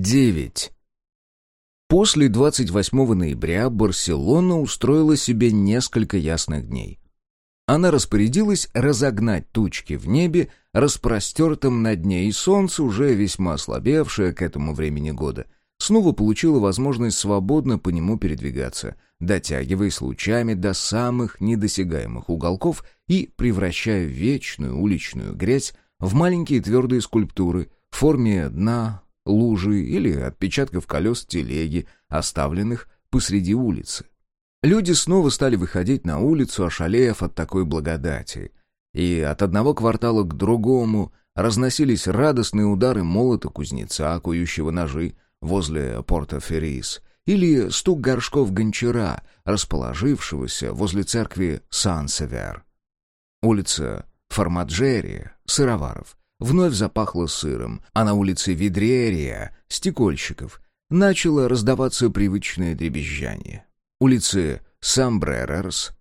9. После 28 ноября Барселона устроила себе несколько ясных дней. Она распорядилась разогнать тучки в небе, распростертом над ней, и солнце, уже весьма ослабевшее к этому времени года, снова получило возможность свободно по нему передвигаться, дотягиваясь лучами до самых недосягаемых уголков и превращая вечную уличную грязь в маленькие твердые скульптуры в форме дна, лужи или отпечатков колес телеги, оставленных посреди улицы. Люди снова стали выходить на улицу, ошалев от такой благодати. И от одного квартала к другому разносились радостные удары молота кузнеца, кующего ножи возле порта Феррис, или стук горшков гончара, расположившегося возле церкви Сан-Север. Улица Формаджерия, Сыроваров, вновь запахло сыром, а на улице Видрерия, стекольщиков, начало раздаваться привычное дребезжание. Улицы Самбререрс,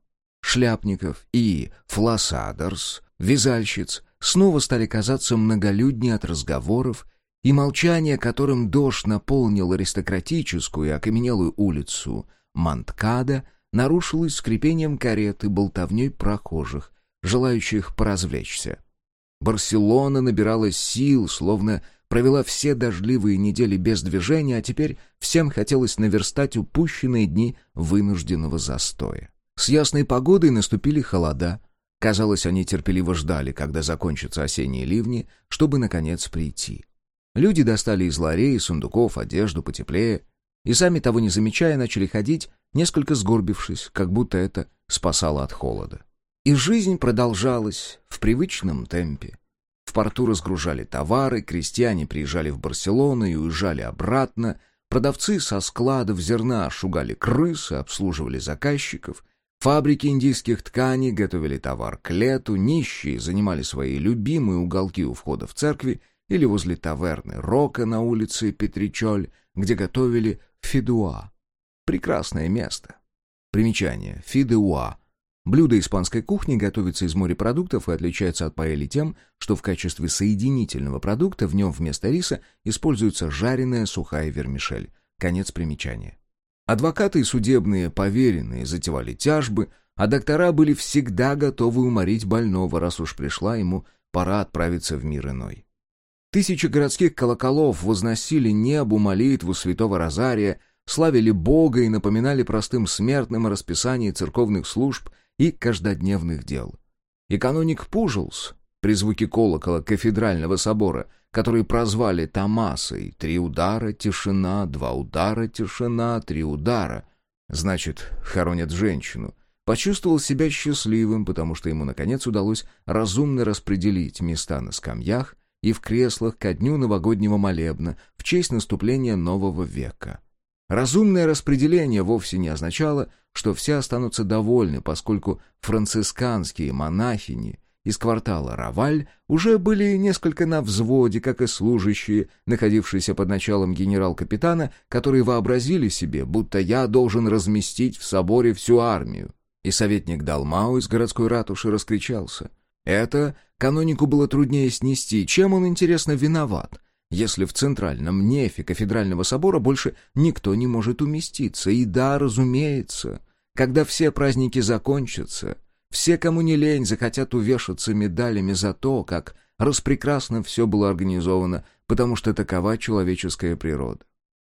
шляпников и фласадерс, вязальщиц, снова стали казаться многолюднее от разговоров, и молчание, которым дождь наполнил аристократическую и окаменелую улицу Манткада, нарушилось скрипением кареты, болтовней прохожих, желающих поразвлечься. Барселона набирала сил, словно провела все дождливые недели без движения, а теперь всем хотелось наверстать упущенные дни вынужденного застоя. С ясной погодой наступили холода. Казалось, они терпеливо ждали, когда закончатся осенние ливни, чтобы, наконец, прийти. Люди достали из ларей, сундуков, одежду потеплее, и сами того не замечая, начали ходить, несколько сгорбившись, как будто это спасало от холода. И жизнь продолжалась в привычном темпе. В порту разгружали товары, крестьяне приезжали в Барселону и уезжали обратно, продавцы со складов зерна шугали крысы, обслуживали заказчиков, фабрики индийских тканей готовили товар к лету, нищие занимали свои любимые уголки у входа в церкви или возле таверны Рока на улице Петричоль, где готовили фидуа. Прекрасное место. Примечание. Фидуа Блюдо испанской кухни готовится из морепродуктов и отличается от паэли тем, что в качестве соединительного продукта в нем вместо риса используется жареная сухая вермишель. Конец примечания. Адвокаты и судебные поверенные затевали тяжбы, а доктора были всегда готовы уморить больного, раз уж пришла ему пора отправиться в мир иной. Тысячи городских колоколов возносили небу молитву святого Розария, славили Бога и напоминали простым смертным о расписании церковных служб и каждодневных дел. И каноник Пужелс, при звуке колокола кафедрального собора, который прозвали Томасой, три удара, тишина, два удара, тишина, три удара, значит, хоронят женщину, почувствовал себя счастливым, потому что ему, наконец, удалось разумно распределить места на скамьях и в креслах ко дню новогоднего молебна в честь наступления нового века. Разумное распределение вовсе не означало, что все останутся довольны, поскольку францисканские монахини из квартала Раваль уже были несколько на взводе, как и служащие, находившиеся под началом генерал-капитана, которые вообразили себе, будто я должен разместить в соборе всю армию. И советник Далмау из городской ратуши раскричался. Это канонику было труднее снести, чем он, интересно, виноват — если в центральном нефе кафедрального собора больше никто не может уместиться. И да, разумеется, когда все праздники закончатся, все, кому не лень, захотят увешаться медалями за то, как распрекрасно все было организовано, потому что такова человеческая природа.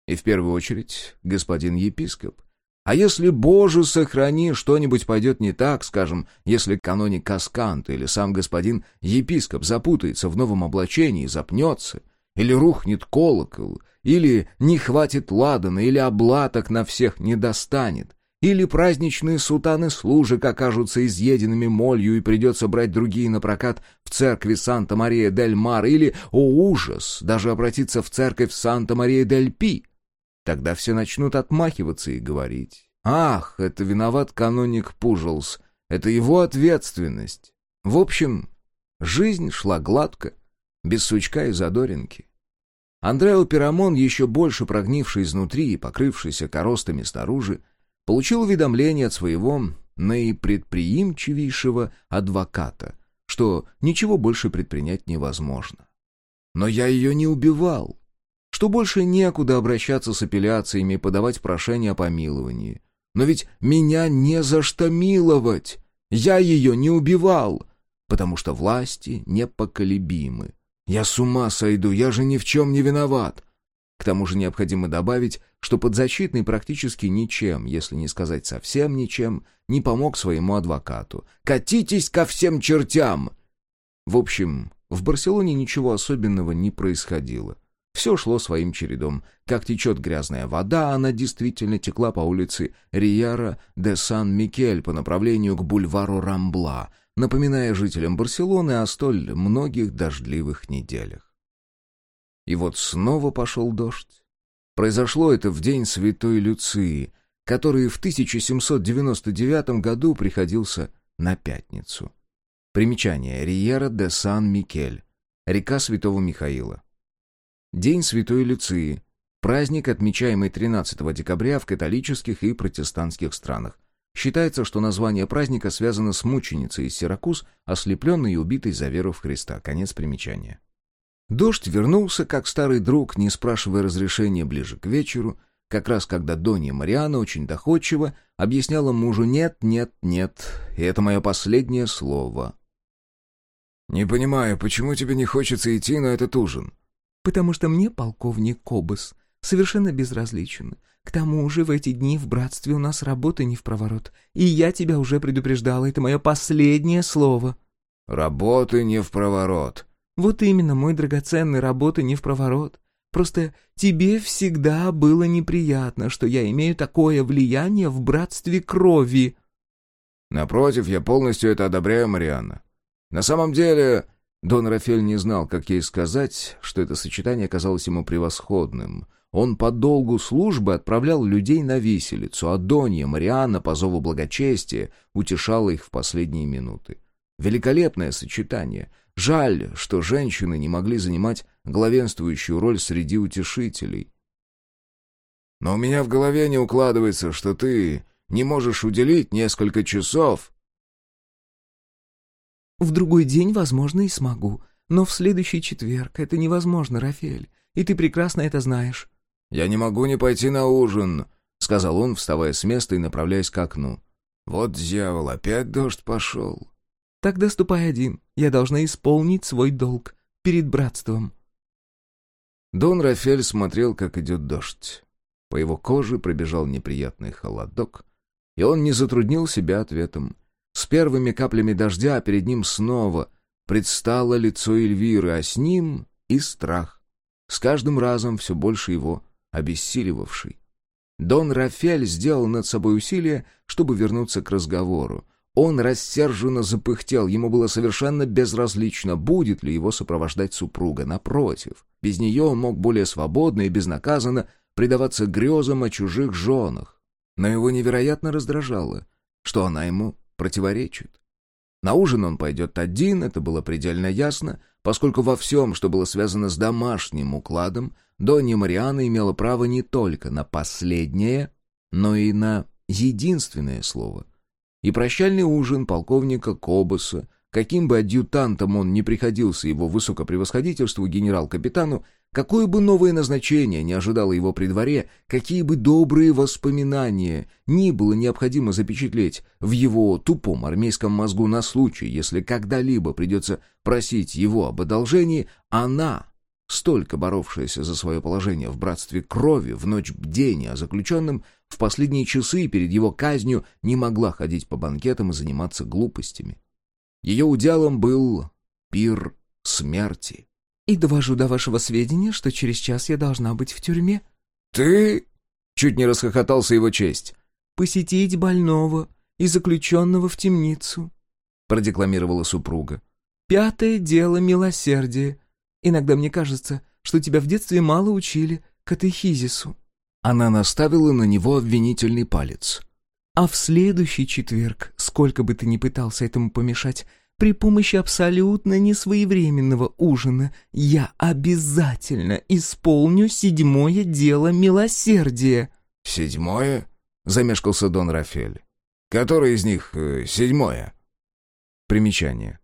И в первую очередь господин епископ. А если, Боже, сохрани, что-нибудь пойдет не так, скажем, если каноник Каскант или сам господин епископ запутается в новом облачении и запнется, или рухнет колокол, или не хватит ладана, или облаток на всех не достанет, или праздничные сутаны служек окажутся изъеденными молью и придется брать другие на прокат в церкви Санта-Мария-дель-Мар, или, о ужас, даже обратиться в церковь Санта-Мария-дель-Пи. Тогда все начнут отмахиваться и говорить. «Ах, это виноват каноник Пужелс, это его ответственность». В общем, жизнь шла гладко, без сучка и задоринки. Андрео Пирамон, еще больше прогнивший изнутри и покрывшийся коростами снаружи, получил уведомление от своего наипредприимчивейшего адвоката, что ничего больше предпринять невозможно. «Но я ее не убивал. что больше некуда обращаться с апелляциями и подавать прошение о помиловании. Но ведь меня не за что миловать. Я ее не убивал, потому что власти непоколебимы. Я с ума сойду, я же ни в чем не виноват. К тому же необходимо добавить, что подзащитный практически ничем, если не сказать совсем ничем, не помог своему адвокату. «Катитесь ко всем чертям!» В общем, в Барселоне ничего особенного не происходило. Все шло своим чередом. Как течет грязная вода, она действительно текла по улице Риера де Сан-Микель по направлению к бульвару Рамбла, напоминая жителям Барселоны о столь многих дождливых неделях. И вот снова пошел дождь. Произошло это в день Святой Люции, который в 1799 году приходился на пятницу. Примечание. Риера де Сан-Микель. Река Святого Михаила. День Святой Люции. Праздник, отмечаемый 13 декабря в католических и протестантских странах. Считается, что название праздника связано с мученицей из Сиракуз, ослепленной и убитой за веру в Христа. Конец примечания. Дождь вернулся, как старый друг, не спрашивая разрешения ближе к вечеру, как раз когда Донья Мариана очень доходчиво объясняла мужу «нет, нет, нет, и это мое последнее слово». «Не понимаю, почему тебе не хочется идти на этот ужин?» «Потому что мне, полковник Кобас, совершенно безразличен. К тому же в эти дни в братстве у нас работы не в проворот, и я тебя уже предупреждала, это мое последнее слово». «Работы не в проворот», вот именно, мой драгоценный, работа не в проворот. Просто тебе всегда было неприятно, что я имею такое влияние в братстве крови. Напротив, я полностью это одобряю, Марианна. На самом деле, Дон Рафель не знал, как ей сказать, что это сочетание казалось ему превосходным. Он по долгу службы отправлял людей на виселицу, а Донья Марианна по зову благочестия утешала их в последние минуты. Великолепное сочетание. Жаль, что женщины не могли занимать главенствующую роль среди утешителей. «Но у меня в голове не укладывается, что ты не можешь уделить несколько часов». «В другой день, возможно, и смогу. Но в следующий четверг это невозможно, Рафаэль, и ты прекрасно это знаешь». «Я не могу не пойти на ужин», — сказал он, вставая с места и направляясь к окну. «Вот дьявол, опять дождь пошел». Тогда ступай один. Я должна исполнить свой долг перед братством». Дон Рафель смотрел, как идет дождь. По его коже пробежал неприятный холодок, и он не затруднил себя ответом. С первыми каплями дождя перед ним снова предстало лицо Эльвиры, а с ним и страх, с каждым разом все больше его обессиливавший. Дон Рафель сделал над собой усилие, чтобы вернуться к разговору, он рассерженно запыхтел, ему было совершенно безразлично, будет ли его сопровождать супруга. Напротив, без нее он мог более свободно и безнаказанно предаваться грезам о чужих женах. Но его невероятно раздражало, что она ему противоречит. На ужин он пойдет один, это было предельно ясно, поскольку во всем, что было связано с домашним укладом, Донья Мариана имела право не только на последнее, но и на единственное слово. И прощальный ужин полковника Кобаса, каким бы адъютантом он ни приходился его высокопревосходительству генерал-капитану, какое бы новое назначение не ожидало его при дворе, какие бы добрые воспоминания ни было необходимо запечатлеть в его тупом армейском мозгу на случай, если когда-либо придется просить его об одолжении, она, столько боровшаяся за свое положение в братстве крови в ночь бдения о заключенном, в последние часы перед его казнью не могла ходить по банкетам и заниматься глупостями. Ее уделом был пир смерти. «И довожу до вашего сведения, что через час я должна быть в тюрьме». «Ты?» — чуть не расхохотался его честь. «Посетить больного и заключенного в темницу», — продекламировала супруга. «Пятое дело милосердия. Иногда мне кажется, что тебя в детстве мало учили катехизису». Она наставила на него обвинительный палец. «А в следующий четверг, сколько бы ты ни пытался этому помешать, при помощи абсолютно несвоевременного ужина я обязательно исполню седьмое дело милосердия». «Седьмое?» — замешкался Дон Рафель. «Которое из них э, седьмое?» Примечание.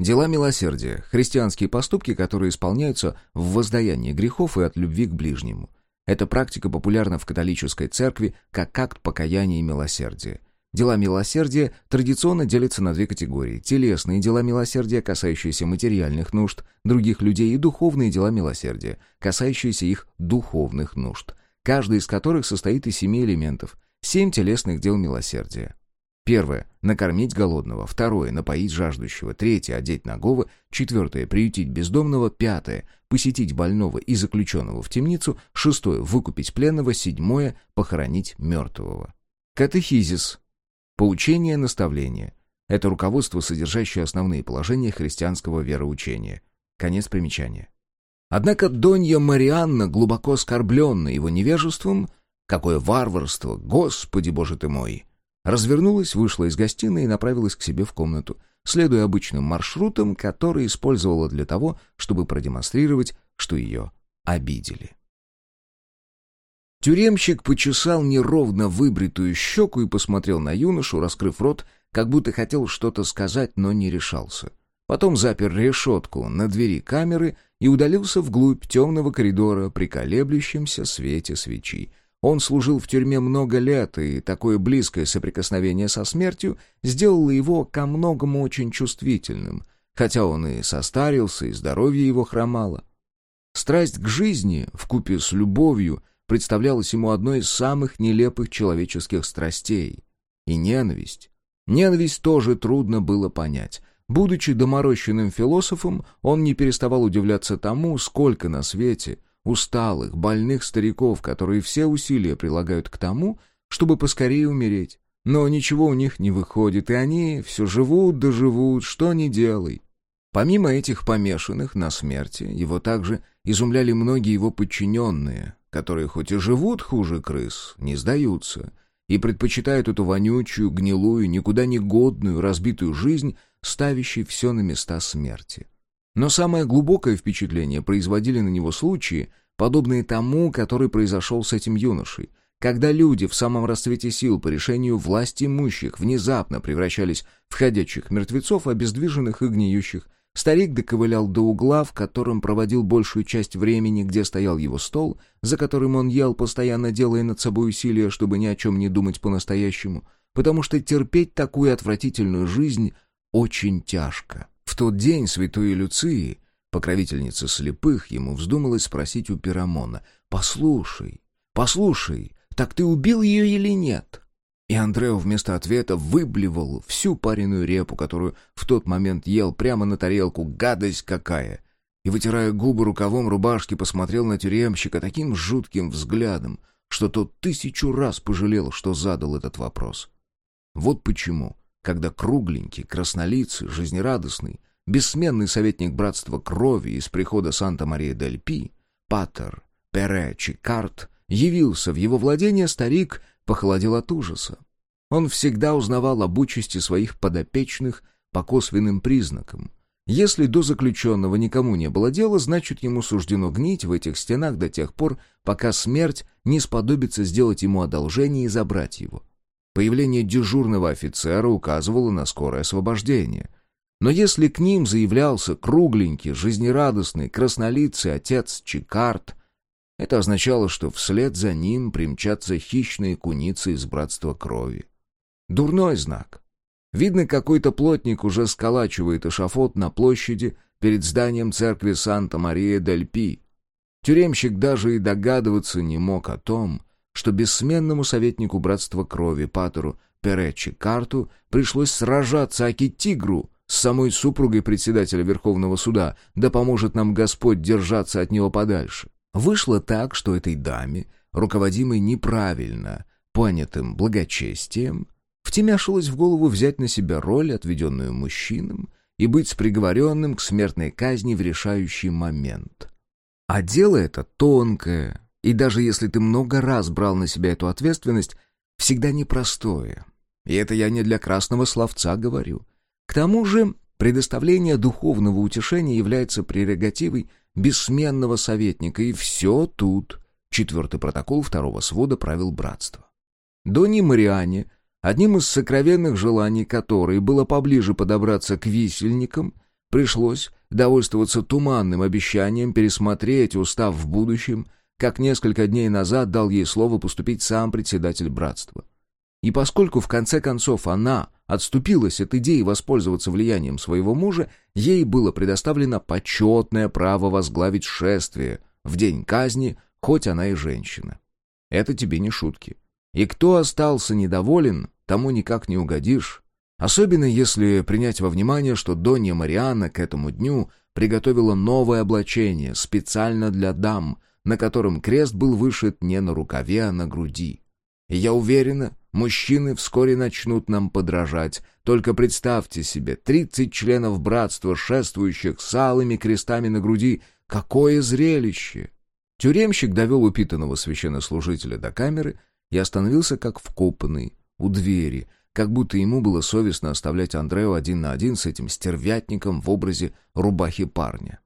Дела милосердия – христианские поступки, которые исполняются в воздаянии грехов и от любви к ближнему. Эта практика популярна в католической церкви как акт покаяния и милосердия. Дела милосердия традиционно делятся на две категории. Телесные дела милосердия, касающиеся материальных нужд других людей, и духовные дела милосердия, касающиеся их духовных нужд, каждый из которых состоит из семи элементов. Семь телесных дел милосердия. Первое – накормить голодного. Второе – напоить жаждущего. Третье – одеть нагого. Четвертое – приютить бездомного. Пятое – посетить больного и заключенного в темницу. Шестое – выкупить пленного. Седьмое – похоронить мертвого. Катехизис. Поучение, наставление. Это руководство, содержащее основные положения христианского вероучения. Конец примечания. Однако Донья Марианна, глубоко оскорбленная его невежеством, какое варварство, Господи Боже ты мой! Развернулась, вышла из гостиной и направилась к себе в комнату, следуя обычным маршрутам, которые использовала для того, чтобы продемонстрировать, что ее обидели. Тюремщик почесал неровно выбритую щеку и посмотрел на юношу, раскрыв рот, как будто хотел что-то сказать, но не решался. Потом запер решетку на двери камеры и удалился вглубь темного коридора при колеблющемся свете свечи, он служил в тюрьме много лет, и такое близкое соприкосновение со смертью сделало его ко многому очень чувствительным, хотя он и состарился, и здоровье его хромало. Страсть к жизни, вкупе с любовью, представлялась ему одной из самых нелепых человеческих страстей. И ненависть. Ненависть тоже трудно было понять. Будучи доморощенным философом, он не переставал удивляться тому, сколько на свете — усталых, больных стариков, которые все усилия прилагают к тому, чтобы поскорее умереть. Но ничего у них не выходит, и они все живут да живут, что ни делай. Помимо этих помешанных на смерти, его также изумляли многие его подчиненные, которые хоть и живут хуже крыс, не сдаются, и предпочитают эту вонючую, гнилую, никуда не годную, разбитую жизнь, ставящей все на места смерти. Но самое глубокое впечатление производили на него случаи, подобные тому, который произошел с этим юношей, когда люди в самом расцвете сил по решению власти имущих внезапно превращались в ходячих мертвецов, обездвиженных и гниющих, старик доковылял до угла, в котором проводил большую часть времени, где стоял его стол, за которым он ел, постоянно делая над собой усилия, чтобы ни о чем не думать по-настоящему, потому что терпеть такую отвратительную жизнь очень тяжко. Тот день святой Люции, покровительницы слепых, ему вздумалось спросить у Пирамона, «Послушай, послушай, так ты убил ее или нет?» И Андрео вместо ответа выблевал всю пареную репу, которую в тот момент ел прямо на тарелку, гадость какая! И, вытирая губы рукавом рубашки, посмотрел на тюремщика таким жутким взглядом, что тот тысячу раз пожалел, что задал этот вопрос. Вот почему когда кругленький, краснолицый, жизнерадостный, бессменный советник братства крови из прихода Санта-Мария-дель-Пи, Паттер Пере Чикарт, явился в его владение, старик похолодел от ужаса. Он всегда узнавал об участи своих подопечных по косвенным признакам. Если до заключенного никому не было дела, значит, ему суждено гнить в этих стенах до тех пор, пока смерть не сподобится сделать ему одолжение и забрать его. Появление дежурного офицера указывало на скорое освобождение. Но если к ним заявлялся кругленький, жизнерадостный, краснолицый отец Чикарт, это означало, что вслед за ним примчатся хищные куницы из братства крови. Дурной знак. Видно, какой-то плотник уже сколачивает эшафот на площади перед зданием церкви Санта-Мария-дель-Пи. Тюремщик даже и догадываться не мог о том, что бессменному советнику братства крови Патеру Перечи Карту пришлось сражаться Аки-Тигру с самой супругой председателя Верховного суда, да поможет нам Господь держаться от него подальше. Вышло так, что этой даме, руководимой неправильно, понятым благочестием, втемяшилось в голову взять на себя роль, отведенную мужчинам, и быть с приговоренным к смертной казни в решающий момент. А дело это тонкое, и даже если ты много раз брал на себя эту ответственность, всегда непростое. И это я не для красного словца говорю. К тому же предоставление духовного утешения является прерогативой бессменного советника, и все тут. Четвертый протокол второго свода правил братства. Дони Мариане, одним из сокровенных желаний которой было поближе подобраться к висельникам, Пришлось довольствоваться туманным обещанием пересмотреть устав в будущем, как несколько дней назад дал ей слово поступить сам председатель братства. И поскольку в конце концов она отступилась от идеи воспользоваться влиянием своего мужа, ей было предоставлено почетное право возглавить шествие в день казни, хоть она и женщина. Это тебе не шутки. И кто остался недоволен, тому никак не угодишь. Особенно если принять во внимание, что Донья Марианна к этому дню приготовила новое облачение специально для дам, на котором крест был вышит не на рукаве, а на груди. Я уверена, мужчины вскоре начнут нам подражать. Только представьте себе, тридцать членов братства, шествующих с алыми крестами на груди. Какое зрелище! Тюремщик довел упитанного священнослужителя до камеры и остановился как вкопанный у двери, как будто ему было совестно оставлять Андрею один на один с этим стервятником в образе рубахи парня.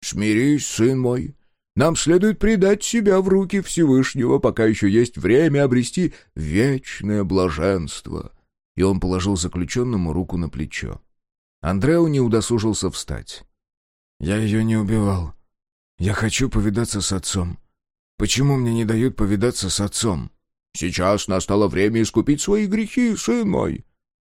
«Смирись, сын мой. Нам следует предать себя в руки Всевышнего, пока еще есть время обрести вечное блаженство». И он положил заключенному руку на плечо. Андреу не удосужился встать. «Я ее не убивал», я хочу повидаться с отцом. Почему мне не дают повидаться с отцом? Сейчас настало время искупить свои грехи, сын мой.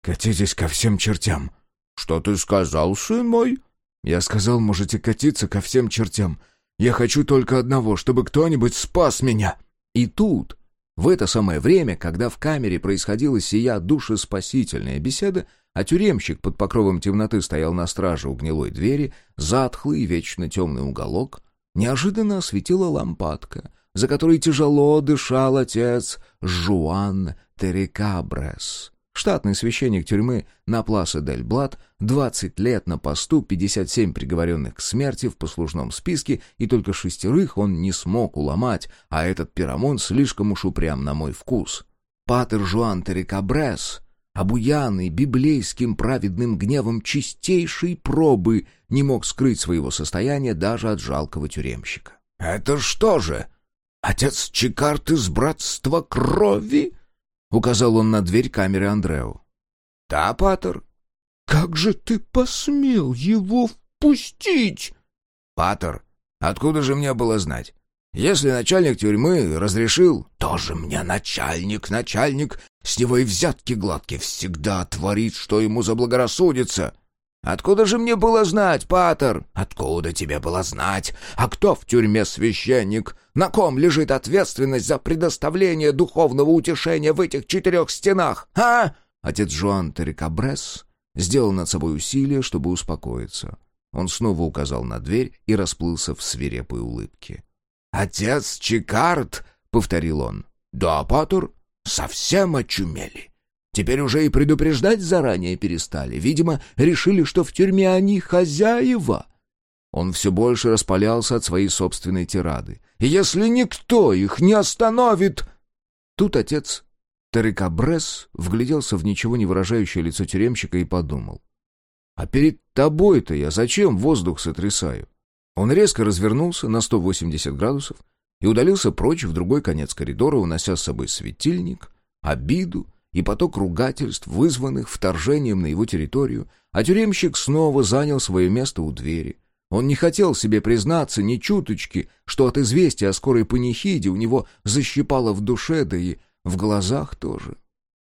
Катитесь ко всем чертям. Что ты сказал, сын мой? Я сказал, можете катиться ко всем чертям. Я хочу только одного, чтобы кто-нибудь спас меня. И тут, в это самое время, когда в камере происходила сия душеспасительная беседа, а тюремщик под покровом темноты стоял на страже у гнилой двери, затхлый вечно темный уголок, неожиданно осветила лампадка, за которой тяжело дышал отец Жуан Терекабрес. Штатный священник тюрьмы на Пласа дель Блат, 20 лет на посту, 57 приговоренных к смерти в послужном списке, и только шестерых он не смог уломать, а этот пирамон слишком уж упрям на мой вкус. Патер Жуан Терекабрес обуянный библейским праведным гневом чистейшей пробы, не мог скрыть своего состояния даже от жалкого тюремщика. «Это что же? Отец Чикарт из братства крови?» — указал он на дверь камеры Андреу. «Да, Патер». «Как же ты посмел его впустить?» «Патер, откуда же мне было знать? Если начальник тюрьмы разрешил, тоже мне начальник, начальник, с него и взятки гладкие всегда творит, что ему заблагорассудится. Откуда же мне было знать, Патер? Откуда тебе было знать? А кто в тюрьме священник? На ком лежит ответственность за предоставление духовного утешения в этих четырех стенах, а? Отец Жуан Терекабрес сделал над собой усилие, чтобы успокоиться. Он снова указал на дверь и расплылся в свирепой улыбке. «Отец Чикард!» — повторил он. «Да, Патер, совсем очумели. Теперь уже и предупреждать заранее перестали. Видимо, решили, что в тюрьме они хозяева». Он все больше распалялся от своей собственной тирады. «И если никто их не остановит...» Тут отец Терекабрес вгляделся в ничего не выражающее лицо тюремщика и подумал. «А перед тобой-то я зачем воздух сотрясаю? Он резко развернулся на 180 градусов и удалился прочь в другой конец коридора, унося с собой светильник, обиду и поток ругательств, вызванных вторжением на его территорию, а тюремщик снова занял свое место у двери. Он не хотел себе признаться ни чуточки, что от известия о скорой панихиде у него защипало в душе, да и в глазах тоже.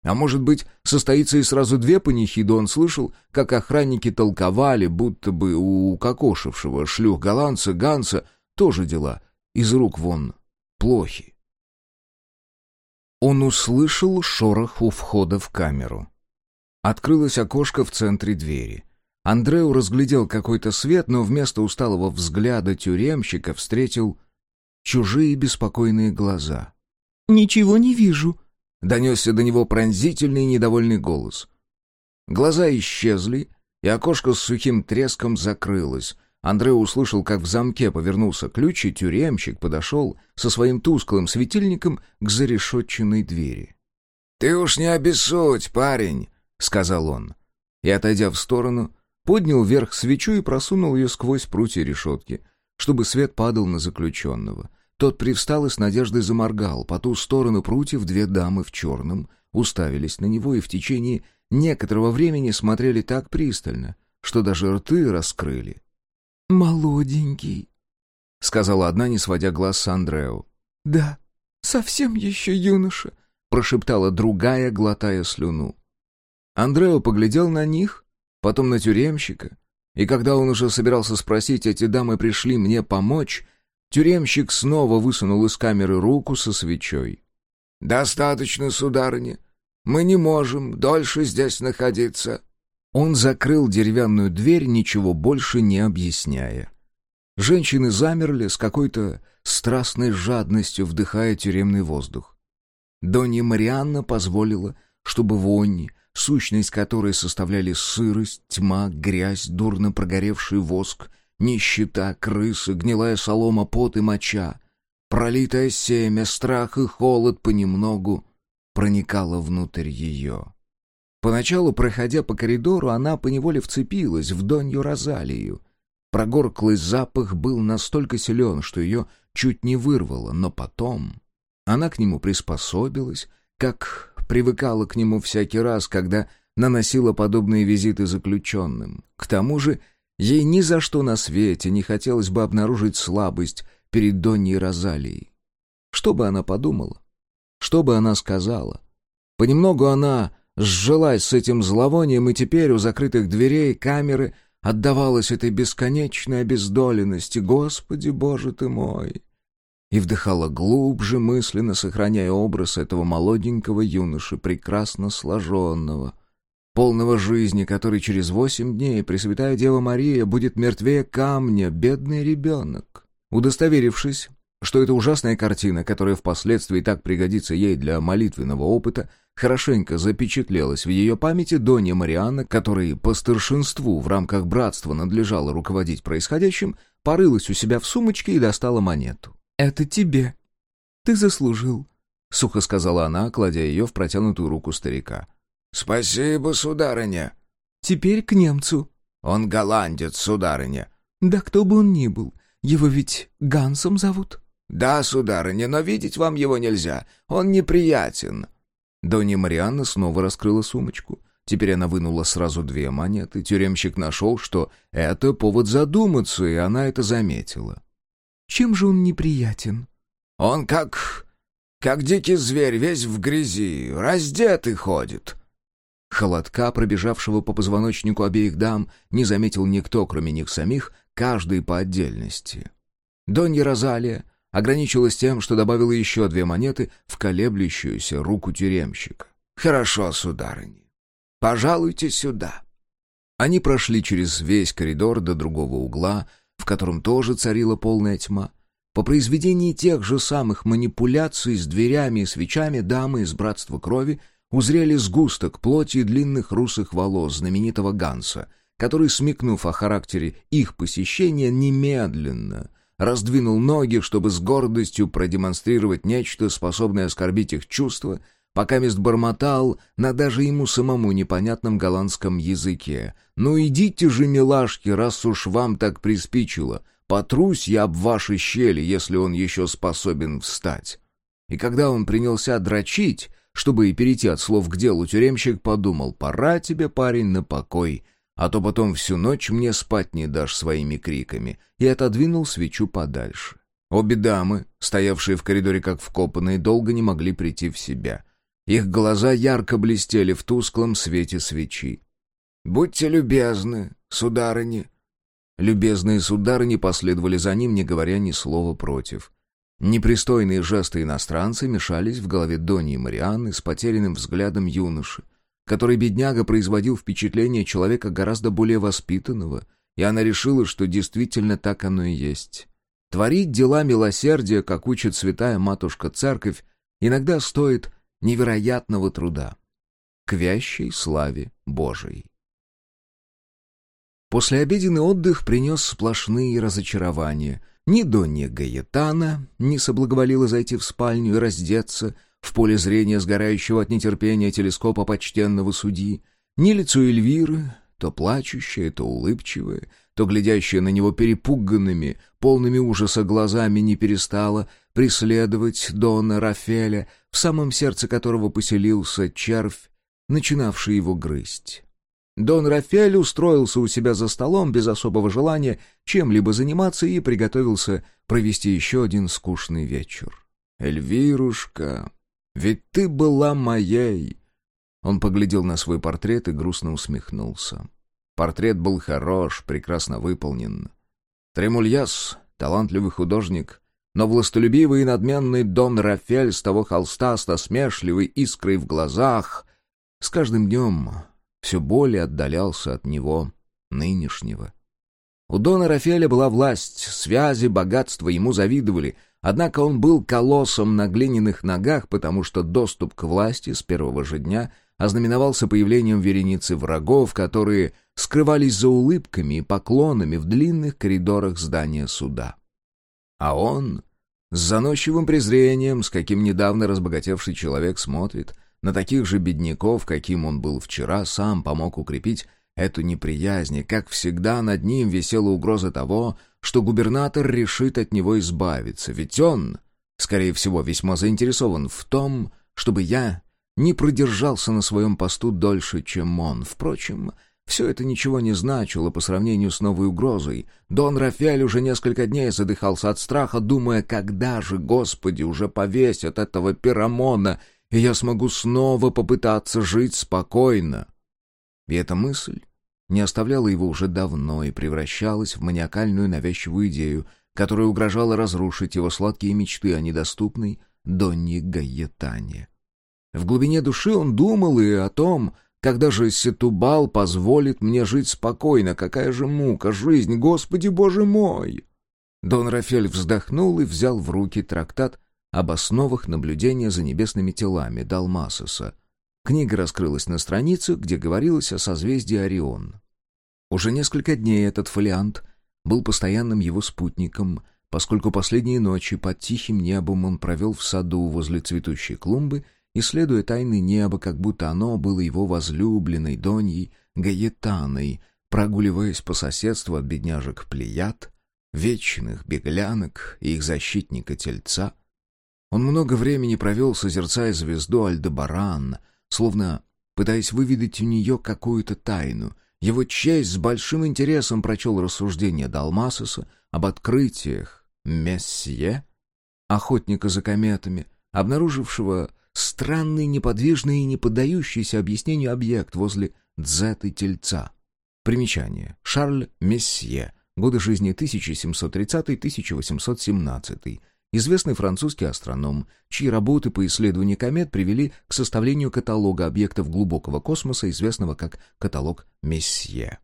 А может быть, состоится и сразу две панихиды, он слышал, как охранники толковали, будто бы у кокошившего шлюх-голландца Ганса тоже дела из рук вон плохи. Он услышал шорох у входа в камеру. Открылось окошко в центре двери. Андреу разглядел какой-то свет, но вместо усталого взгляда тюремщика встретил чужие беспокойные глаза. «Ничего не вижу», Донесся до него пронзительный и недовольный голос. Глаза исчезли, и окошко с сухим треском закрылось. Андрей услышал, как в замке повернулся ключ, и тюремщик подошел со своим тусклым светильником к зарешетченной двери. «Ты уж не обессудь, парень!» — сказал он. И, отойдя в сторону, поднял вверх свечу и просунул ее сквозь прутья решетки, чтобы свет падал на заключенного — тот привстал и с надеждой заморгал. По ту сторону прутьев две дамы в черном уставились на него и в течение некоторого времени смотрели так пристально, что даже рты раскрыли. «Молоденький», — сказала одна, не сводя глаз с Андрео. «Да, совсем еще юноша», — прошептала другая, глотая слюну. Андрео поглядел на них, потом на тюремщика, и когда он уже собирался спросить, эти дамы пришли мне помочь, тюремщик снова высунул из камеры руку со свечой. «Достаточно, сударыня. Мы не можем дольше здесь находиться». Он закрыл деревянную дверь, ничего больше не объясняя. Женщины замерли с какой-то страстной жадностью, вдыхая тюремный воздух. Донья Марианна позволила, чтобы вонь, сущность которой составляли сырость, тьма, грязь, дурно прогоревший воск, нищета, крысы, гнилая солома, пот и моча, пролитое семя, страх и холод понемногу проникало внутрь ее. Поначалу, проходя по коридору, она поневоле вцепилась в Донью Розалию. Прогорклый запах был настолько силен, что ее чуть не вырвало, но потом она к нему приспособилась, как привыкала к нему всякий раз, когда наносила подобные визиты заключенным. К тому же ей ни за что на свете не хотелось бы обнаружить слабость перед Доньей Розалией. Что бы она подумала? Что бы она сказала? Понемногу она сжилась с этим зловонием, и теперь у закрытых дверей камеры отдавалась этой бесконечной обездоленности. «Господи, Боже ты мой!» И вдыхала глубже, мысленно сохраняя образ этого молоденького юноши, прекрасно сложенного, полного жизни, который через восемь дней, Пресвятая Дева Мария, будет мертвее камня, бедный ребенок. Удостоверившись, что эта ужасная картина, которая впоследствии так пригодится ей для молитвенного опыта, хорошенько запечатлелась в ее памяти Донья Марианна, которой по старшинству в рамках братства надлежало руководить происходящим, порылась у себя в сумочке и достала монету. «Это тебе. Ты заслужил», — сухо сказала она, кладя ее в протянутую руку старика. «Спасибо, сударыня». «Теперь к немцу». «Он голландец, сударыня». «Да кто бы он ни был, его ведь Гансом зовут». «Да, сударыня, но видеть вам его нельзя. Он неприятен». Донья Марианна снова раскрыла сумочку. Теперь она вынула сразу две монеты. Тюремщик нашел, что это повод задуматься, и она это заметила. «Чем же он неприятен?» «Он как... как дикий зверь, весь в грязи, раздетый ходит». Холодка, пробежавшего по позвоночнику обеих дам, не заметил никто, кроме них самих, каждый по отдельности. Донья Розалия ограничилась тем, что добавила еще две монеты в колеблющуюся руку тюремщика. «Хорошо, сударыня. Пожалуйте сюда». Они прошли через весь коридор до другого угла, в котором тоже царила полная тьма. По произведении тех же самых манипуляций с дверями и свечами дамы из Братства Крови узрели сгусток плоти и длинных русых волос знаменитого Ганса, который, смекнув о характере их посещения, немедленно — раздвинул ноги, чтобы с гордостью продемонстрировать нечто, способное оскорбить их чувства, пока мест бормотал на даже ему самому непонятном голландском языке. «Ну идите же, милашки, раз уж вам так приспичило, потрусь я об вашей щели, если он еще способен встать». И когда он принялся дрочить, чтобы перейти от слов к делу, тюремщик подумал, «Пора тебе, парень, на покой, а то потом всю ночь мне спать не дашь своими криками», и отодвинул свечу подальше. Обе дамы, стоявшие в коридоре как вкопанные, долго не могли прийти в себя. Их глаза ярко блестели в тусклом свете свечи. «Будьте любезны, сударыни!» Любезные сударыни последовали за ним, не говоря ни слова против. Непристойные жесты иностранца мешались в голове Дони и Марианны с потерянным взглядом юноши, который бедняга производил впечатление человека гораздо более воспитанного, и она решила, что действительно так оно и есть. Творить дела милосердия, как учит святая матушка-церковь, иногда стоит невероятного труда. К вящей славе Божией. Послеобеденный отдых принес сплошные разочарования. Ни Донья Гаетана не соблаговолила зайти в спальню и раздеться, в поле зрения сгорающего от нетерпения телескопа почтенного судьи, ни лицо Эльвиры, то плачущее, то улыбчивое, то глядящее на него перепуганными, полными ужаса глазами не перестало преследовать Дона Рафеля, в самом сердце которого поселился червь, начинавший его грызть. Дон Рафель устроился у себя за столом без особого желания чем-либо заниматься и приготовился провести еще один скучный вечер. «Эльвирушка, ведь ты была моей!» Он поглядел на свой портрет и грустно усмехнулся. Портрет был хорош, прекрасно выполнен. Тремульяс, талантливый художник, но властолюбивый и надменный Дон Рафель с того холста с насмешливой искрой в глазах с каждым днем все более отдалялся от него нынешнего. У Дона Рафеля была власть, связи, богатство, ему завидовали, однако он был колоссом на глиняных ногах, потому что доступ к власти с первого же дня ознаменовался появлением вереницы врагов, которые скрывались за улыбками и поклонами в длинных коридорах здания суда. А он с заносчивым презрением, с каким недавно разбогатевший человек смотрит на таких же бедняков, каким он был вчера, сам помог укрепить эту неприязнь, и, как всегда, над ним висела угроза того, что губернатор решит от него избавиться, ведь он, скорее всего, весьма заинтересован в том, чтобы я не продержался на своем посту дольше, чем он. Впрочем, все это ничего не значило по сравнению с новой угрозой. Дон Рафаэль уже несколько дней задыхался от страха, думая, когда же, Господи, уже повесят этого пирамона, и я смогу снова попытаться жить спокойно. И эта мысль не оставляла его уже давно и превращалась в маниакальную навязчивую идею, которая угрожала разрушить его сладкие мечты о недоступной Донне Гаетане. В глубине души он думал и о том, когда же Сетубал позволит мне жить спокойно, какая же мука, жизнь, Господи Боже мой!» Дон Рафель вздохнул и взял в руки трактат об основах наблюдения за небесными телами Далмасоса. Книга раскрылась на странице, где говорилось о созвездии Орион. Уже несколько дней этот фолиант был постоянным его спутником, поскольку последние ночи под тихим небом он провел в саду возле цветущей клумбы исследуя тайны неба, как будто оно было его возлюбленной Доньей Гаетаной, прогуливаясь по соседству от бедняжек Плеяд, вечных беглянок и их защитника-тельца. Он много времени провел, созерцая звезду Альдебаран, словно пытаясь выведать у нее какую-то тайну. Его честь с большим интересом прочел рассуждения Далмасоса об открытиях Мессье, охотника за кометами, обнаружившего странный, неподвижный и не поддающийся объяснению объект возле дзеты тельца. Примечание. Шарль Мессье. Годы жизни 1730-1817. Известный французский астроном, чьи работы по исследованию комет привели к составлению каталога объектов глубокого космоса, известного как каталог Мессье.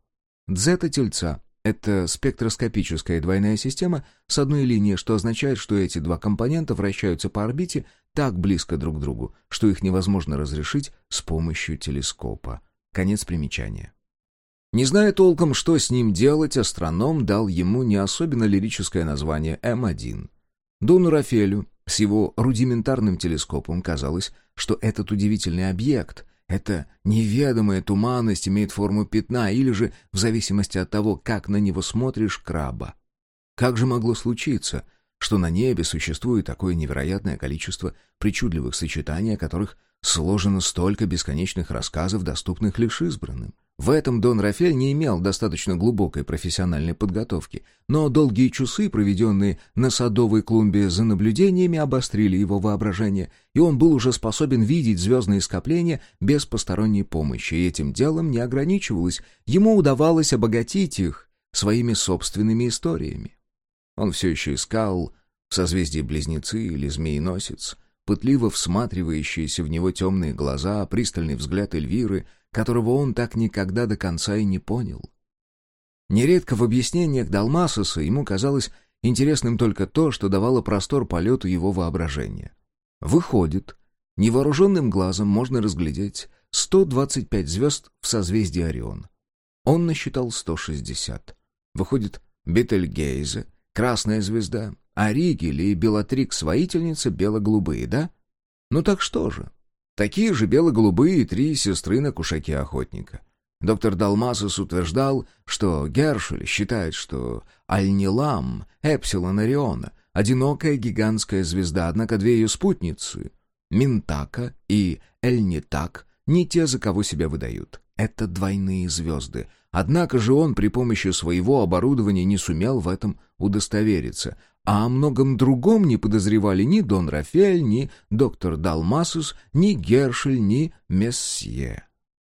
Дзета тельца это спектроскопическая двойная система с одной линией, что означает, что эти два компонента вращаются по орбите так близко друг к другу, что их невозможно разрешить с помощью телескопа. Конец примечания. Не зная толком, что с ним делать, астроном дал ему не особенно лирическое название М1. Дону Рафелю с его рудиментарным телескопом казалось, что этот удивительный объект эта неведомая туманность имеет форму пятна или же, в зависимости от того, как на него смотришь, краба. Как же могло случиться, что на небе существует такое невероятное количество причудливых сочетаний, о которых сложено столько бесконечных рассказов, доступных лишь избранным? В этом Дон Рафель не имел достаточно глубокой профессиональной подготовки, но долгие часы, проведенные на садовой клумбе за наблюдениями, обострили его воображение, и он был уже способен видеть звездные скопления без посторонней помощи, и этим делом не ограничивалось, ему удавалось обогатить их своими собственными историями. Он все еще искал в созвездии Близнецы или Змееносец, пытливо всматривающиеся в него темные глаза, пристальный взгляд Эльвиры — которого он так никогда до конца и не понял. Нередко в объяснениях Далмасоса ему казалось интересным только то, что давало простор полету его воображения. Выходит, невооруженным глазом можно разглядеть 125 звезд в созвездии Орион. Он насчитал 160. Выходит, Бетельгейзе, красная звезда, а Ригель и Белатрикс-воительница бело-голубые, да? Ну так что же? Такие же бело-голубые три сестры на кушаке охотника. Доктор Далмасус утверждал, что Гершель считает, что Альнилам, Эпсилон Ориона, одинокая гигантская звезда, однако две ее спутницы, Минтака и Эльнитак, не те, за кого себя выдают. это двойные звезды. Однако же он при помощи своего оборудования не сумел в этом удостовериться, а о многом другом не подозревали ни Дон Рафель, ни доктор Далмасус, ни Гершель, ни Мессье.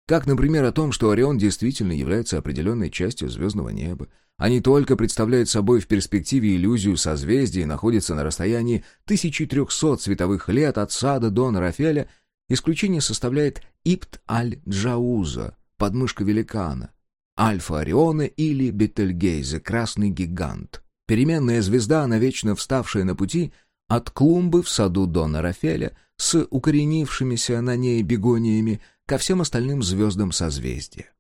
Как, например, о том, что Орион действительно является определенной частью звездного неба, а не только представляет собой в перспективе иллюзию созвездий и находится на расстоянии 1300 световых лет от сада Дона Рафеля, исключение составляет Ипт аль-Джауза, подмышка великана, Альфа Ориона или Бетельгейзе, красный гигант. Переменная звезда, навечно вставшая на пути от клумбы в саду Дона Рафеля с укоренившимися на ней бегониями ко всем остальным звездам созвездия.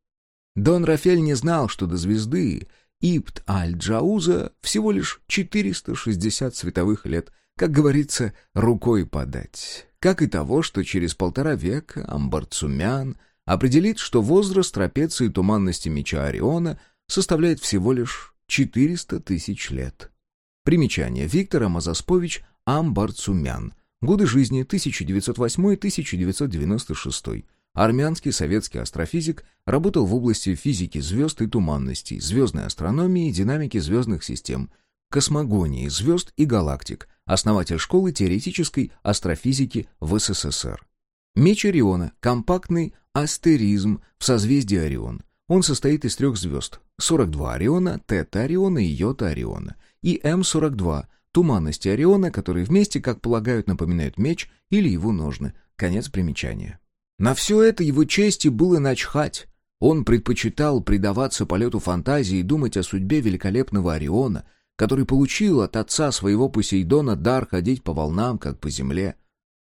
Дон Рафель не знал, что до звезды Ипт аль-Джауза всего лишь 460 световых лет, как говорится, рукой подать. Как и того, что через полтора века Амбарцумян определит, что возраст трапеции туманности меча Ориона составляет всего лишь 400 тысяч лет. Примечание. Виктор Амазаспович Амбарцумян. Годы жизни 1908-1996. Армянский советский астрофизик работал в области физики звезд и туманностей, звездной астрономии и динамики звездных систем, космогонии звезд и галактик, основатель школы теоретической астрофизики в СССР. Меч Ориона – компактный астеризм в созвездии Орион. Он состоит из трех звезд – 42 Ориона, Тета Ориона и Йота Ориона, и М42 – туманности Ориона, которые вместе, как полагают, напоминают меч или его ножны. Конец примечания. На все это его чести было начхать. Он предпочитал предаваться полету фантазии и думать о судьбе великолепного Ориона, который получил от отца своего Посейдона дар ходить по волнам, как по земле.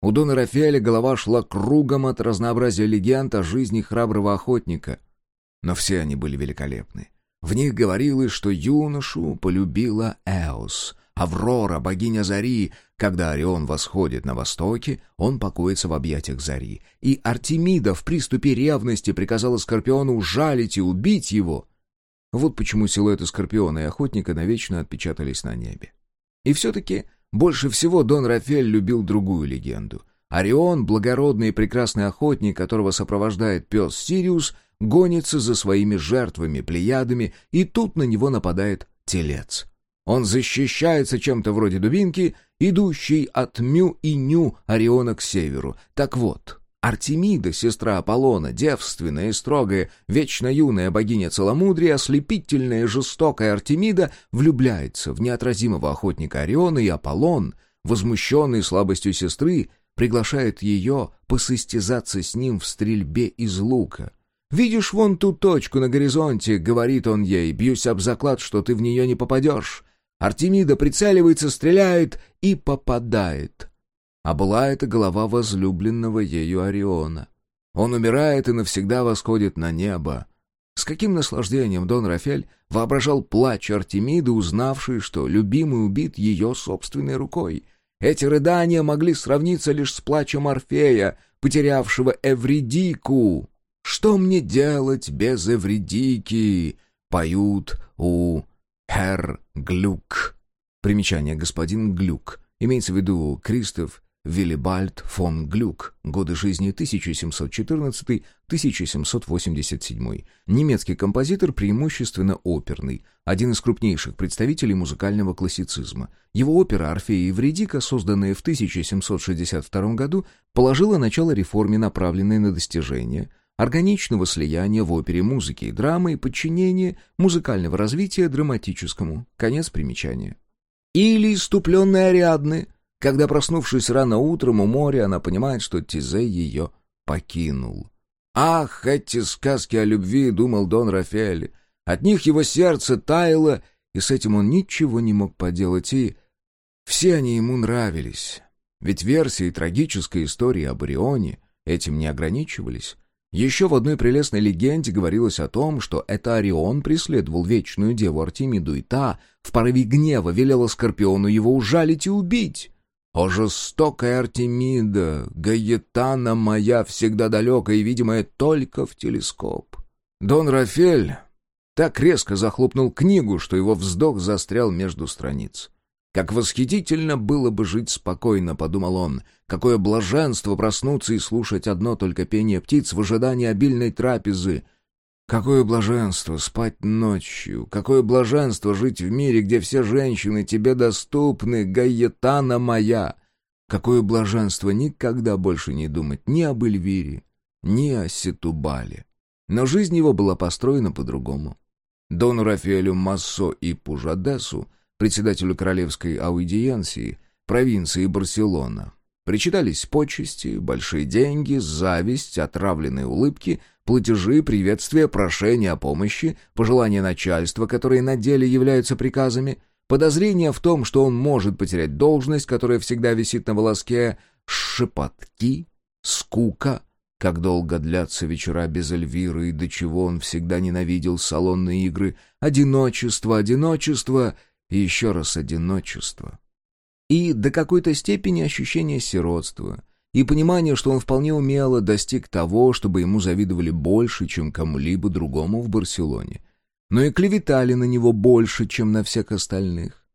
У Дона Рафаэля голова шла кругом от разнообразия легенд о жизни храброго охотника. Но все они были великолепны. В них говорилось, что юношу полюбила Эос, Аврора, богиня Зари. Когда Орион восходит на востоке, он покоится в объятиях Зари. И Артемида в приступе ревности приказала Скорпиону ужалить и убить его. Вот почему силуэты Скорпиона и Охотника навечно отпечатались на небе. И все-таки больше всего Дон Рафель любил другую легенду. Орион, благородный и прекрасный охотник, которого сопровождает пес Сириус, гонится за своими жертвами, плеядами, и тут на него нападает телец. Он защищается чем-то вроде дубинки, идущей от Мю и Ню Ориона к северу. Так вот, Артемида, сестра Аполлона, девственная и строгая, вечно юная богиня целомудрия, ослепительная и жестокая Артемида влюбляется в неотразимого охотника Ориона, и Аполлон, возмущенный слабостью сестры, приглашает ее посостязаться с ним в стрельбе из лука. «Видишь вон ту точку на горизонте?» — говорит он ей. «Бьюсь об заклад, что ты в нее не попадешь. Артемида прицеливается, стреляет и попадает. А была это голова возлюбленного ею Ориона. Он умирает и навсегда восходит на небо. С каким наслаждением Дон Рафель воображал плач Артемиды, узнавший, что любимый убит ее собственной рукой. Эти рыдания могли сравниться лишь с плачем Орфея, потерявшего Эвридику. «Что мне делать без Эвридики?» — поют у Herr Глюк. Примечание «господин Глюк». Имеется в виду Кристоф Виллибальд фон Глюк, годы жизни 1714-1787. Немецкий композитор, преимущественно оперный, один из крупнейших представителей музыкального классицизма. Его опера «Орфея и Вредика», созданная в 1762 году, положила начало реформе, направленной на достижение – органичного слияния в опере музыки и драмы и подчинения музыкального развития драматическому. Конец примечания. Или иступленные Ариадны, когда, проснувшись рано утром у моря, она понимает, что Тизей ее покинул. «Ах, эти сказки о любви!» — думал Дон Рафаэль. От них его сердце таяло, и с этим он ничего не мог поделать, и все они ему нравились. Ведь версии трагической истории об Орионе этим не ограничивались. Еще в одной прелестной легенде говорилось о том, что это Орион преследовал вечную деву Артемиду, и та, в порыве гнева, велела Скорпиону его ужалить и убить. «О, жестокая Артемида, Гаетана моя, всегда далекая и видимая только в телескоп!» Дон Рафель так резко захлопнул книгу, что его вздох застрял между страниц. Как восхитительно было бы жить спокойно, подумал он. Какое блаженство проснуться и слушать одно только пение птиц в ожидании обильной трапезы. Какое блаженство спать ночью. Какое блаженство жить в мире, где все женщины тебе доступны, Гаетана моя. Какое блаженство никогда больше не думать ни об Эльвире, ни о Сетубале. Но жизнь его была построена по-другому. Дону Рафаэлю Массо и Пужадесу — председателю королевской аудиенции провинции Барселона. Причитались почести, большие деньги, зависть, отравленные улыбки, платежи, приветствия, прошения о помощи, пожелания начальства, которые на деле являются приказами, подозрения в том, что он может потерять должность, которая всегда висит на волоске, шепотки, скука, как долго длятся вечера без Эльвиры и до чего он всегда ненавидел салонные игры, одиночество, одиночество — и еще раз одиночество. И до какой-то степени ощущение сиротства, и понимание, что он вполне умело достиг того, чтобы ему завидовали больше, чем кому-либо другому в Барселоне, но и клеветали на него больше, чем на всех остальных.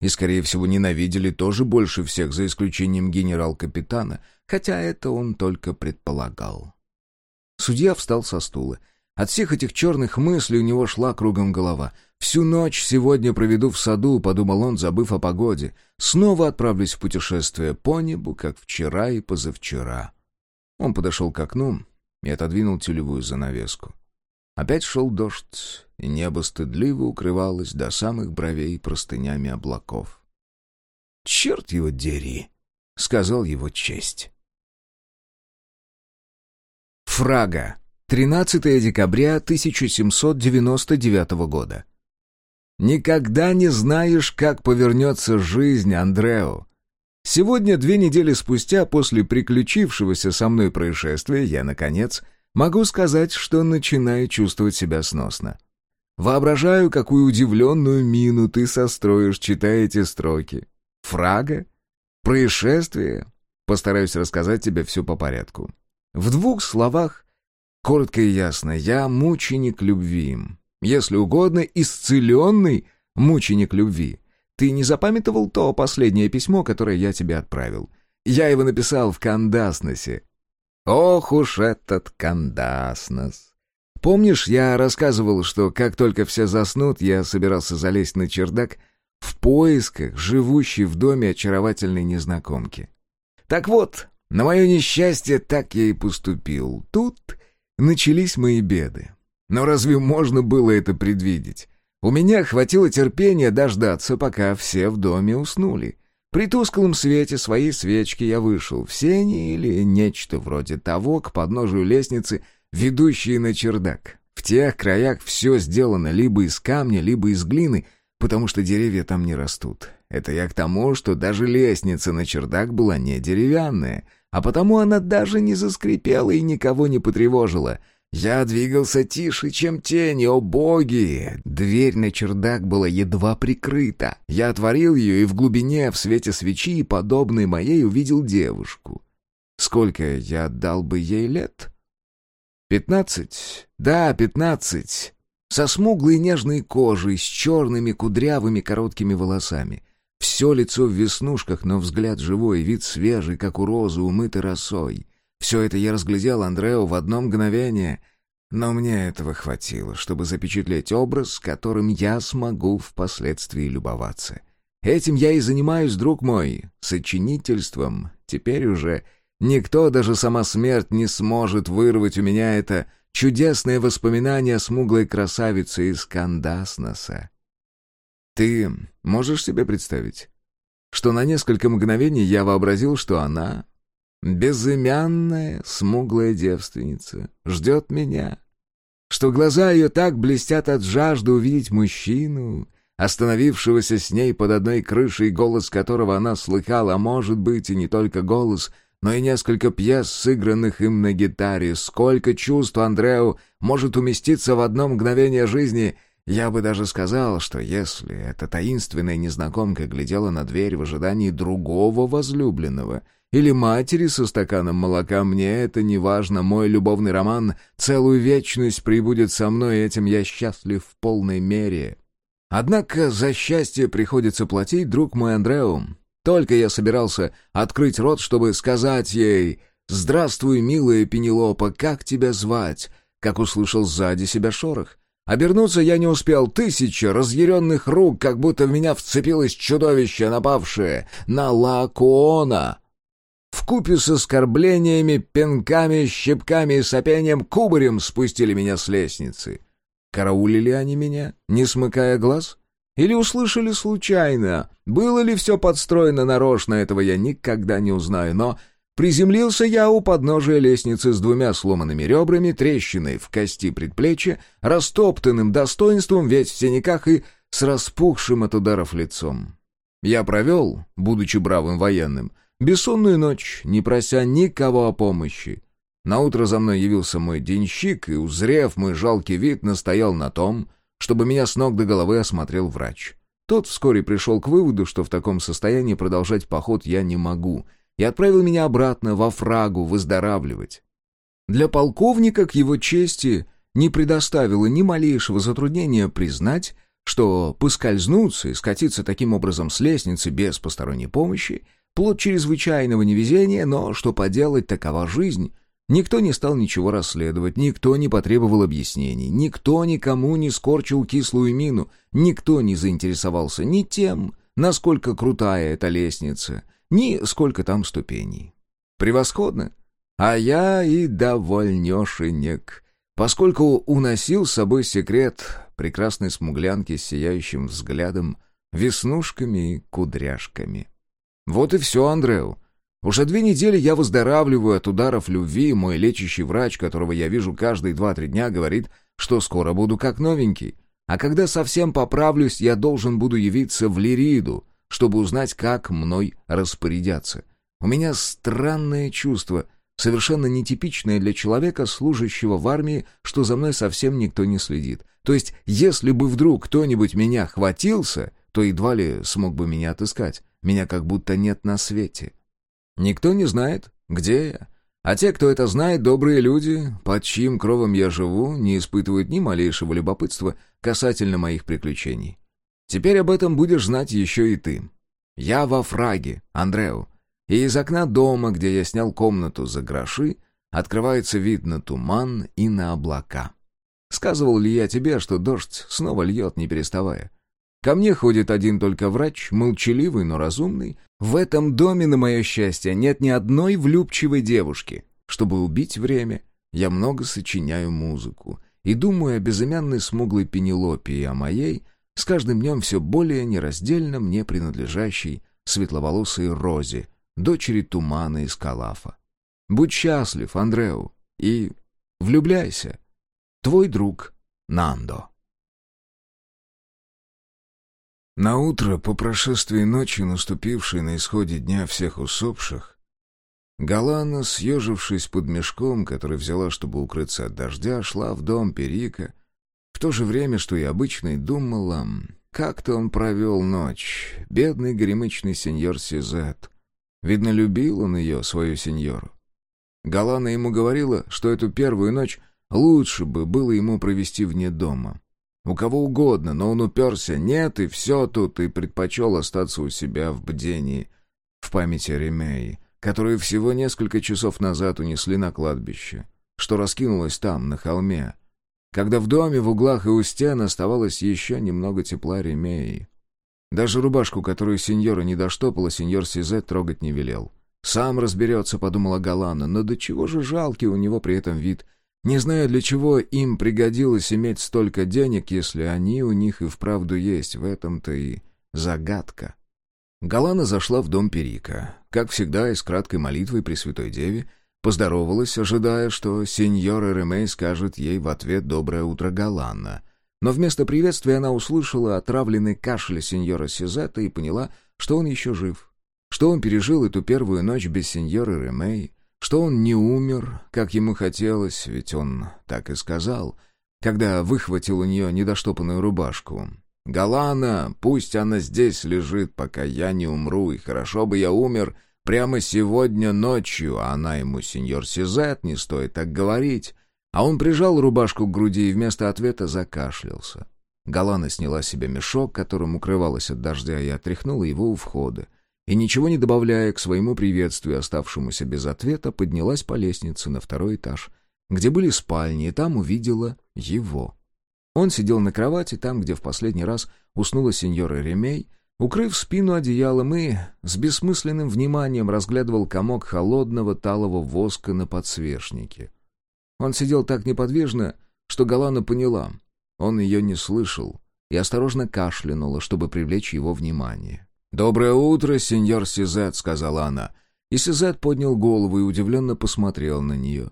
И, скорее всего, ненавидели тоже больше всех, за исключением генерал-капитана, хотя это он только предполагал. Судья встал со стула. От всех этих черных мыслей у него шла кругом голова. «Всю ночь сегодня проведу в саду», — подумал он, забыв о погоде. «Снова отправлюсь в путешествие по небу, как вчера и позавчера». Он подошел к окну и отодвинул тюлевую занавеску. Опять шел дождь, и небо стыдливо укрывалось до самых бровей простынями облаков. «Черт его дери!» — сказал его честь. Фрага. 13 декабря 1799 года. Никогда не знаешь, как повернется жизнь, Андрео. Сегодня, две недели спустя после приключившегося со мной происшествия, я, наконец, могу сказать, что начинаю чувствовать себя сносно. Воображаю, какую удивленную мину ты состроишь, читая эти строки. Фрага? Происшествие? Постараюсь рассказать тебе все по порядку. В двух словах, коротко и ясно, я мученик любви. Если угодно, исцеленный мученик любви. Ты не запамятовал то последнее письмо, которое я тебе отправил? Я его написал в Кандасносе. Ох уж этот Кандаснос. Помнишь, я рассказывал, что как только все заснут, я собирался залезть на чердак в поисках живущей в доме очаровательной незнакомки. Так вот, на мое несчастье так я и поступил. Тут начались мои беды. Но разве можно было это предвидеть? У меня хватило терпения дождаться, пока все в доме уснули. При тусклом свете своей свечки я вышел в сени или нечто вроде того к подножию лестницы, ведущей на чердак. В тех краях все сделано либо из камня, либо из глины, потому что деревья там не растут. Это я к тому, что даже лестница на чердак была не деревянная, а потому она даже не заскрипела и никого не потревожила — я двигался тише, чем тени, о боги! Дверь на чердак была едва прикрыта. Я отворил ее и в глубине, в свете свечи, подобной моей, увидел девушку. Сколько я дал бы ей лет? Пятнадцать? Да, пятнадцать. Со смуглой нежной кожей, с черными кудрявыми короткими волосами. Все лицо в веснушках, но взгляд живой, вид свежий, как у розы, умытый росой. Все это я разглядел Андрео в одно мгновение, но мне этого хватило, чтобы запечатлеть образ, которым я смогу впоследствии любоваться. Этим я и занимаюсь, друг мой, сочинительством. Теперь уже никто, даже сама смерть, не сможет вырвать у меня это чудесное воспоминание о смуглой красавице из Кандасноса. Ты можешь себе представить, что на несколько мгновений я вообразил, что она безымянная, смуглая девственница, ждет меня. Что глаза ее так блестят от жажды увидеть мужчину, остановившегося с ней под одной крышей, голос которого она слыхала, а может быть и не только голос, но и несколько пьес, сыгранных им на гитаре. Сколько чувств Андреу может уместиться в одно мгновение жизни — я бы даже сказал, что если эта таинственная незнакомка глядела на дверь в ожидании другого возлюбленного — или матери со стаканом молока, мне это не важно. Мой любовный роман целую вечность прибудет со мной, этим я счастлив в полной мере. Однако за счастье приходится платить, друг мой Андреу. Только я собирался открыть рот, чтобы сказать ей «Здравствуй, милая Пенелопа, как тебя звать?» как услышал сзади себя шорох. Обернуться я не успел. Тысяча разъяренных рук, как будто в меня вцепилось чудовище, напавшее на Лакуона. В купе с оскорблениями, пинками, щипками и сопением кубарем спустили меня с лестницы. Караулили они меня, не смыкая глаз? Или услышали случайно? Было ли все подстроено нарочно, этого я никогда не узнаю, но Приземлился я у подножия лестницы с двумя сломанными ребрами, трещиной в кости предплечья, растоптанным достоинством, весь в синяках и с распухшим от ударов лицом. Я провел, будучи бравым военным, бессонную ночь, не прося никого о помощи. Наутро за мной явился мой денщик и, узрев мой жалкий вид, настоял на том, чтобы меня с ног до головы осмотрел врач. Тот вскоре пришел к выводу, что в таком состоянии продолжать поход я не могу — и отправил меня обратно во фрагу выздоравливать. Для полковника к его чести не предоставило ни малейшего затруднения признать, что поскользнуться и скатиться таким образом с лестницы без посторонней помощи — плод чрезвычайного невезения, но что поделать, такова жизнь. Никто не стал ничего расследовать, никто не потребовал объяснений, никто никому не скорчил кислую мину, никто не заинтересовался ни тем, насколько крутая эта лестница — ни сколько там ступеней. Превосходно. А я и довольнешенек, поскольку уносил с собой секрет прекрасной смуглянки с сияющим взглядом, веснушками и кудряшками. Вот и все, Андреу. Уже две недели я выздоравливаю от ударов любви, мой лечащий врач, которого я вижу каждые два-три дня, говорит, что скоро буду как новенький. А когда совсем поправлюсь, я должен буду явиться в Лириду, чтобы узнать, как мной распорядятся. У меня странное чувство, совершенно нетипичное для человека, служащего в армии, что за мной совсем никто не следит. То есть, если бы вдруг кто-нибудь меня хватился, то едва ли смог бы меня отыскать. Меня как будто нет на свете. Никто не знает, где я. А те, кто это знает, добрые люди, под чьим кровом я живу, не испытывают ни малейшего любопытства касательно моих приключений. Теперь об этом будешь знать еще и ты. Я во фраге, Андреу, и из окна дома, где я снял комнату за гроши, открывается вид на туман и на облака. Сказывал ли я тебе, что дождь снова льет, не переставая? Ко мне ходит один только врач, молчаливый, но разумный. В этом доме, на мое счастье, нет ни одной влюбчивой девушки. Чтобы убить время, я много сочиняю музыку и думаю о безымянной смуглой Пенелопе и о моей — с каждым днем все более нераздельно мне принадлежащей светловолосой Розе, дочери Тумана из Калафа. Будь счастлив, Андреу, и влюбляйся. Твой друг Нандо. На утро, по прошествии ночи, наступившей на исходе дня всех усопших, Галана, съежившись под мешком, который взяла, чтобы укрыться от дождя, шла в дом Перика — в то же время, что и обычно, думала, как-то он провел ночь, бедный горемычный сеньор Сизет. Видно, любил он ее, свою сеньору. Галана ему говорила, что эту первую ночь лучше бы было ему провести вне дома. У кого угодно, но он уперся, нет, и все тут, и предпочел остаться у себя в бдении, в памяти Ремеи, которую всего несколько часов назад унесли на кладбище, что раскинулось там, на холме, когда в доме, в углах и у стен оставалось еще немного тепла ремеи. Даже рубашку, которую сеньора не доштопала, сеньор Сизет трогать не велел. «Сам разберется», — подумала Галана, но до чего же жалкий у него при этом вид. Не знаю, для чего им пригодилось иметь столько денег, если они у них и вправду есть, в этом-то и загадка. Галана зашла в дом Перика, как всегда, и с краткой молитвой при Святой Деве, Поздоровалась, ожидая, что сеньор Ремей скажет ей в ответ «Доброе утро, Галанна». Но вместо приветствия она услышала отравленный кашель сеньора Сизета и поняла, что он еще жив, что он пережил эту первую ночь без сеньора Ремей, что он не умер, как ему хотелось, ведь он так и сказал, когда выхватил у нее недоштопанную рубашку. «Галана, пусть она здесь лежит, пока я не умру, и хорошо бы я умер, Прямо сегодня ночью, а она ему сеньор Сизет, не стоит так говорить. А он прижал рубашку к груди и вместо ответа закашлялся. Галана сняла себе мешок, которым укрывалась от дождя, и отряхнула его у входа. И, ничего не добавляя к своему приветствию, оставшемуся без ответа, поднялась по лестнице на второй этаж, где были спальни, и там увидела его. Он сидел на кровати, там, где в последний раз уснула сеньора Ремей, укрыв спину одеялом и с бессмысленным вниманием разглядывал комок холодного талого воска на подсвечнике. Он сидел так неподвижно, что Галана поняла — он ее не слышал и осторожно кашлянула, чтобы привлечь его внимание. «Доброе утро, сеньор Сизет», — сказала она. И Сизет поднял голову и удивленно посмотрел на нее.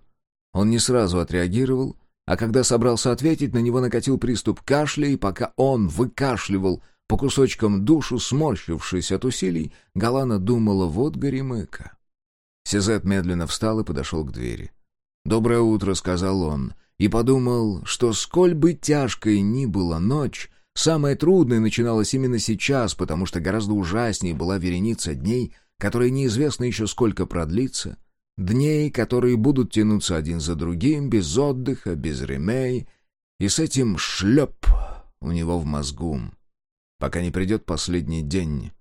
Он не сразу отреагировал, а когда собрался ответить, на него накатил приступ кашля, и пока он выкашливал по кусочкам душу, сморщившись от усилий, Галана думала, вот горемыка. Сизет медленно встал и подошел к двери. «Доброе утро», — сказал он, и подумал, что сколь бы тяжкой ни была ночь, самое трудное начиналось именно сейчас, потому что гораздо ужаснее была вереница дней, которые неизвестно еще сколько продлится, дней, которые будут тянуться один за другим, без отдыха, без ремей, и с этим шлеп у него в мозгу, пока не придет последний день.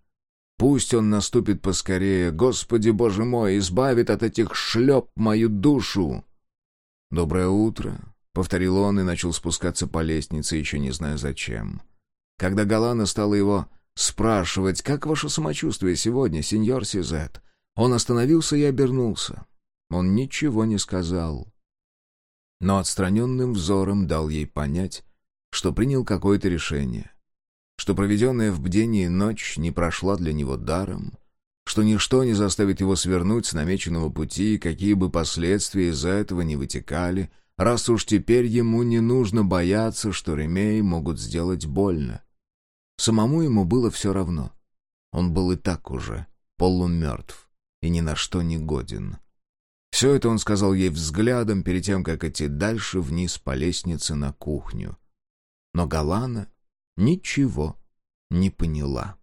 Пусть он наступит поскорее, Господи Боже мой, избавит от этих шлеп мою душу. «Доброе утро», — повторил он и начал спускаться по лестнице, еще не зная зачем. Когда Галана стала его спрашивать, «Как ваше самочувствие сегодня, сеньор Сизет?» Он остановился и обернулся. Он ничего не сказал. Но отстраненным взором дал ей понять, что принял какое-то решение, что проведенная в бдении ночь не прошла для него даром, что ничто не заставит его свернуть с намеченного пути, какие бы последствия из-за этого не вытекали, раз уж теперь ему не нужно бояться, что ремей могут сделать больно. Самому ему было все равно. Он был и так уже полумертв и ни на что не годен. Все это он сказал ей взглядом перед тем, как идти дальше вниз по лестнице на кухню. Но Галана ничего не поняла.